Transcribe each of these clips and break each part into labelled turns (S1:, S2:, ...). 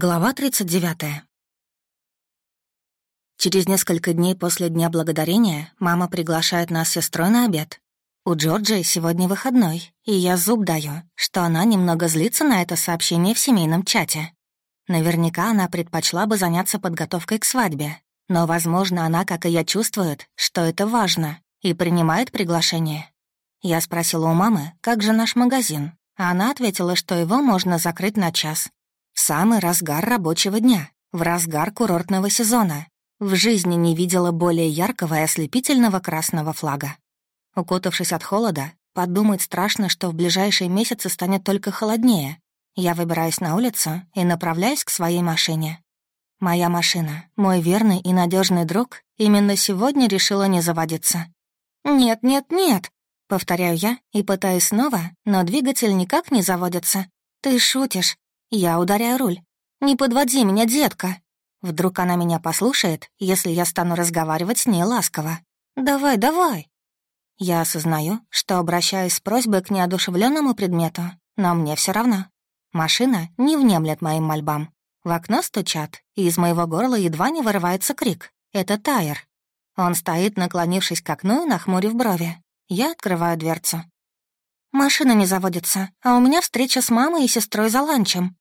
S1: Глава 39. Через несколько дней после Дня Благодарения мама приглашает нас с сестрой на обед. У Джорджии сегодня выходной, и я зуб даю, что она немного злится на это сообщение в семейном чате. Наверняка она предпочла бы заняться подготовкой к свадьбе, но, возможно, она, как и я, чувствует, что это важно, и принимает приглашение. Я спросила у мамы, как же наш магазин, а она ответила, что его можно закрыть на час, самый разгар рабочего дня, в разгар курортного сезона. В жизни не видела более яркого и ослепительного красного флага. Укутавшись от холода, подумать страшно, что в ближайшие месяцы станет только холоднее. Я выбираюсь на улицу и направляюсь к своей машине. Моя машина, мой верный и надежный друг, именно сегодня решила не заводиться. «Нет, нет, нет», — повторяю я и пытаюсь снова, но двигатель никак не заводится. «Ты шутишь. Я ударяю руль. «Не подводи меня, детка!» Вдруг она меня послушает, если я стану разговаривать с ней ласково. «Давай, давай!» Я осознаю, что обращаюсь с просьбой к неодушевленному предмету, но мне все равно. Машина не внемлет моим мольбам. В окно стучат, и из моего горла едва не вырывается крик. Это Тайер. Он стоит, наклонившись к окну и нахмурив брови. Я открываю дверцу. «Машина не заводится, а у меня встреча с мамой и сестрой за ланчем.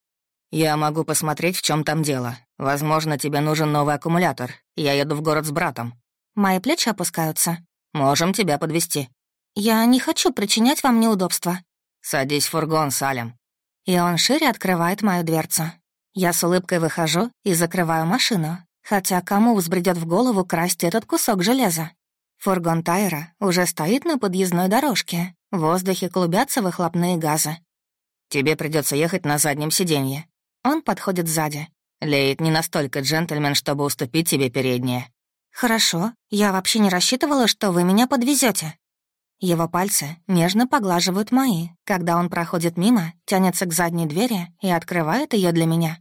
S2: «Я могу посмотреть, в чем там дело. Возможно, тебе нужен новый аккумулятор. Я еду в город с братом».
S1: Мои плечи опускаются.
S2: «Можем тебя подвести.
S1: «Я не хочу причинять вам неудобства».
S2: «Садись в фургон, Салем».
S1: И он шире открывает мою дверцу. Я с улыбкой выхожу и закрываю машину. Хотя кому взбредет в голову красть этот кусок железа? Фургон Тайра уже стоит на подъездной дорожке. В воздухе клубятся выхлопные газы.
S2: «Тебе придется ехать на заднем сиденье.
S1: Он подходит сзади.
S2: Лейт не настолько джентльмен, чтобы уступить тебе переднее.
S1: «Хорошо. Я вообще не рассчитывала, что вы меня подвезете. Его пальцы нежно поглаживают мои, когда он проходит мимо, тянется к задней двери и открывает ее для меня.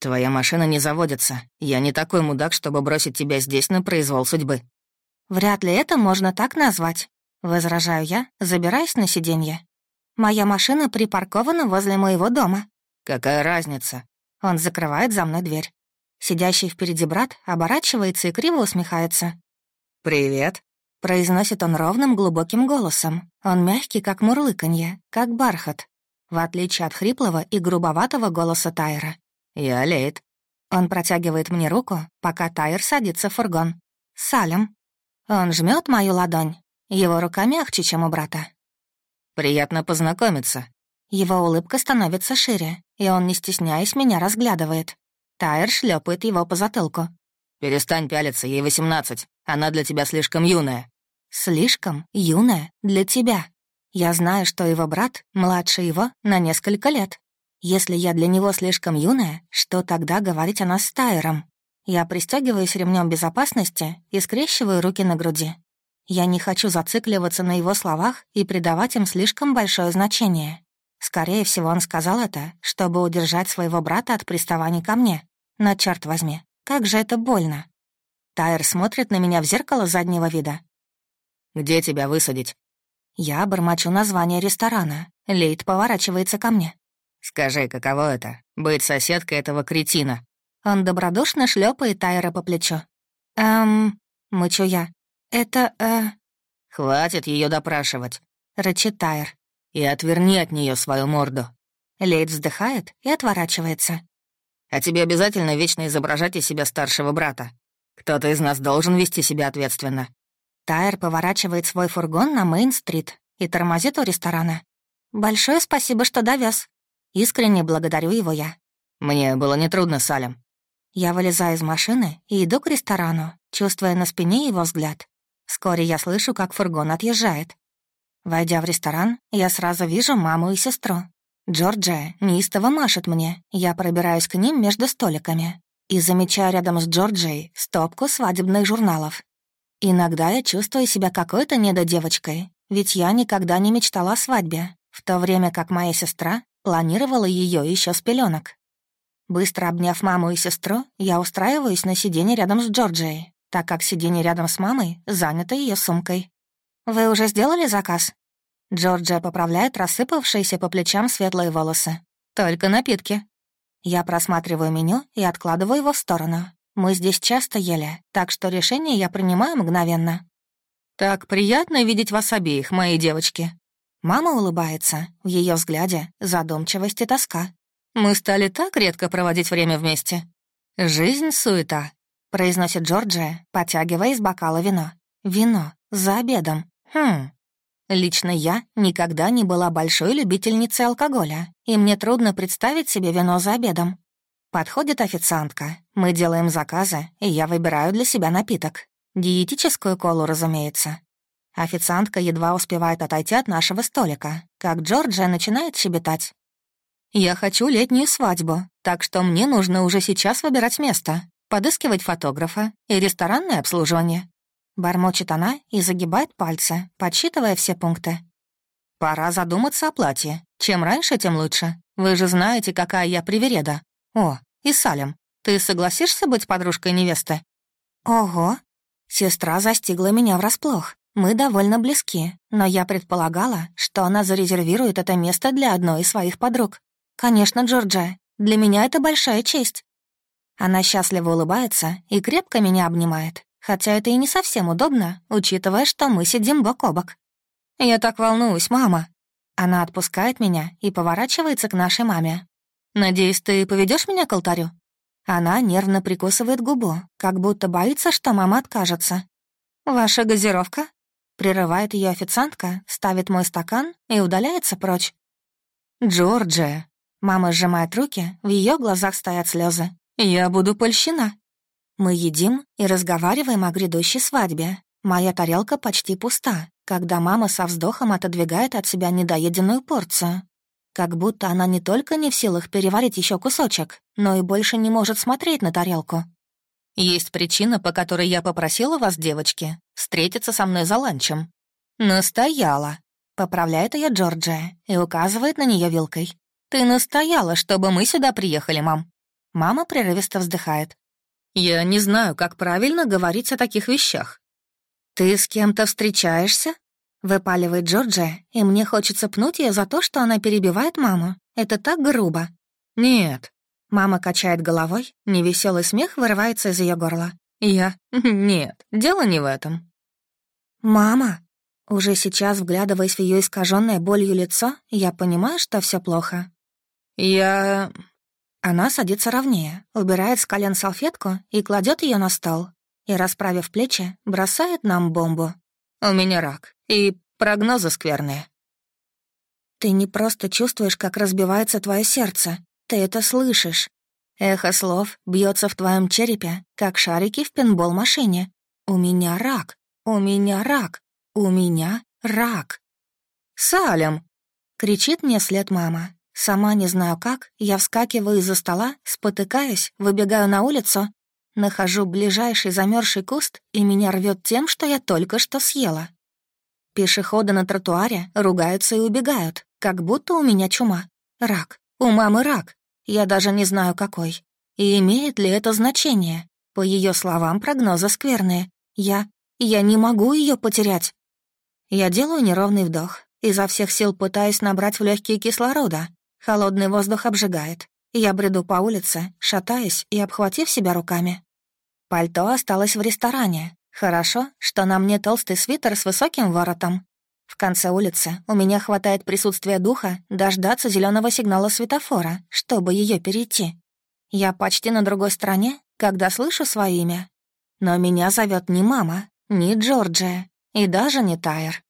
S2: «Твоя машина не заводится. Я не такой мудак, чтобы бросить тебя здесь на произвол судьбы».
S1: «Вряд ли это можно так назвать», — возражаю я, забираясь на сиденье. «Моя машина припаркована возле моего дома.
S2: «Какая разница?»
S1: Он закрывает за мной дверь. Сидящий впереди брат оборачивается и криво усмехается.
S2: «Привет», —
S1: произносит он ровным глубоким голосом. Он мягкий, как мурлыканье, как бархат, в отличие от хриплого и грубоватого голоса Тайра.
S2: «Я Лейт».
S1: Он протягивает мне руку, пока Тайр садится в фургон. «Салем». Он жмет мою ладонь. Его рука мягче, чем у брата.
S2: «Приятно познакомиться»,
S1: его улыбка становится шире, и он, не стесняясь, меня разглядывает. Тайр шлепает его по затылку.
S2: «Перестань пялиться, ей восемнадцать. Она для тебя слишком юная».
S1: «Слишком юная для тебя. Я знаю, что его брат младше его на несколько лет. Если я для него слишком юная, что тогда говорить о нас с Тайером? Я пристегиваюсь ремнем безопасности и скрещиваю руки на груди. Я не хочу зацикливаться на его словах и придавать им слишком большое значение. Скорее всего, он сказал это, чтобы удержать своего брата от приставаний ко мне. Но, черт возьми, как же это больно. Тайр смотрит на меня в зеркало заднего вида.
S2: «Где тебя высадить?»
S1: Я бормочу название ресторана. Лейт поворачивается ко мне.
S2: «Скажи, каково это — быть соседкой этого кретина?»
S1: Он добродушно шлепает Тайра по плечу. «Эм...» — мычу я. «Это, э...»
S2: «Хватит ее допрашивать», —
S1: рычит Тайр
S2: и отверни от нее свою морду».
S1: Лейд вздыхает и отворачивается.
S2: «А тебе обязательно вечно изображать из себя старшего брата. Кто-то из нас должен вести себя ответственно».
S1: Тайр поворачивает свой фургон на Мейн-стрит и тормозит у ресторана. «Большое спасибо, что довез. Искренне благодарю его я».
S2: «Мне было нетрудно, Салем».
S1: Я вылезаю из машины и иду к ресторану, чувствуя на спине его взгляд. Вскоре я слышу, как фургон отъезжает. Войдя в ресторан, я сразу вижу маму и сестру. Джорджия неистово машет мне, я пробираюсь к ним между столиками и замечаю рядом с Джорджией стопку свадебных журналов. Иногда я чувствую себя какой-то недодевочкой, ведь я никогда не мечтала о свадьбе, в то время как моя сестра планировала ее еще с пеленок. Быстро обняв маму и сестру, я устраиваюсь на сиденье рядом с Джорджией, так как сиденье рядом с мамой занято ее сумкой. «Вы уже сделали заказ?» Джорджия поправляет рассыпавшиеся по плечам светлые волосы. «Только напитки». Я просматриваю меню и откладываю его в сторону. Мы здесь часто ели, так что решение я принимаю мгновенно.
S2: «Так приятно видеть вас обеих, мои девочки».
S1: Мама улыбается, в ее взгляде задумчивость и тоска.
S2: «Мы стали так редко проводить время вместе. Жизнь — суета», —
S1: произносит Джорджия, потягивая из бокала вино. «Вино. За обедом. Хм. Лично я никогда не была большой любительницей алкоголя, и мне трудно представить себе вино за обедом. Подходит официантка, мы делаем заказы, и я выбираю для себя напиток. Диетическую колу, разумеется. Официантка едва успевает отойти от нашего столика, как Джорджия начинает щебетать. «Я хочу летнюю свадьбу, так что мне нужно уже сейчас выбирать место, подыскивать фотографа и ресторанное обслуживание. Бормочет она и загибает пальцы, подсчитывая все пункты. «Пора задуматься о платье. Чем раньше, тем лучше. Вы же знаете, какая я привереда. О, и Салем, ты согласишься быть подружкой невесты?» «Ого!» Сестра застигла меня врасплох. Мы довольно близки, но я предполагала, что она зарезервирует это место для одной из своих подруг. «Конечно, Джорджия, для меня это большая честь». Она счастливо улыбается и крепко меня обнимает, Хотя это и не совсем удобно, учитывая, что мы сидим бок о бок. «Я так волнуюсь, мама». Она отпускает меня и поворачивается к нашей маме. «Надеюсь, ты поведешь меня к алтарю?» Она нервно прикусывает губу, как будто боится, что мама откажется. «Ваша газировка?» Прерывает ее официантка, ставит мой стакан и удаляется прочь. «Джорджия!» Мама сжимает руки, в ее глазах стоят слезы. «Я буду польщена!» Мы едим и разговариваем о грядущей свадьбе. Моя тарелка почти пуста, когда мама со вздохом отодвигает от себя недоеденную порцию. Как будто она не только не в силах переварить еще кусочек, но и больше не может смотреть на тарелку. «Есть причина, по которой я попросила вас, девочки, встретиться со мной за ланчем». «Настояла», — поправляет ее Джорджия и указывает на нее вилкой. «Ты настояла, чтобы мы сюда приехали, мам». Мама прерывисто вздыхает. Я не знаю, как правильно говорить о таких вещах. «Ты с кем-то встречаешься?» — выпаливает Джорджия, и мне хочется пнуть ее за то, что она перебивает маму. Это так грубо. «Нет». Мама качает головой, невеселый смех вырывается из ее горла. «Я? Нет, дело не в этом». «Мама?» Уже сейчас, вглядываясь в ее искаженное болью лицо, я понимаю, что все плохо. «Я...» Она садится ровнее, убирает с колен салфетку и кладет ее на стол. И, расправив плечи, бросает нам бомбу. «У меня рак, и прогнозы скверные». «Ты не просто чувствуешь, как разбивается твое сердце, ты это слышишь. Эхо слов бьется в твоем черепе, как шарики в пинбол-машине. У меня рак, у меня рак, у меня рак». «Салем!» — кричит мне след мама. Сама не знаю как, я вскакиваю из-за стола, спотыкаюсь, выбегаю на улицу, нахожу ближайший замерзший куст, и меня рвет тем, что я только что съела. Пешеходы на тротуаре ругаются и убегают, как будто у меня чума. Рак. У мамы рак. Я даже не знаю, какой. И имеет ли это значение? По ее словам, прогнозы скверные. Я... я не могу ее потерять. Я делаю неровный вдох. Изо всех сил пытаюсь набрать в легкие кислорода, Холодный воздух обжигает. Я бреду по улице, шатаясь и обхватив себя руками. Пальто осталось в ресторане. Хорошо, что на мне толстый свитер с высоким воротом. В конце улицы у меня хватает присутствия духа дождаться зеленого сигнала светофора, чтобы ее перейти. Я почти на другой стороне, когда слышу свое имя. Но меня зовет не мама, не Джорджия и даже не Тайр.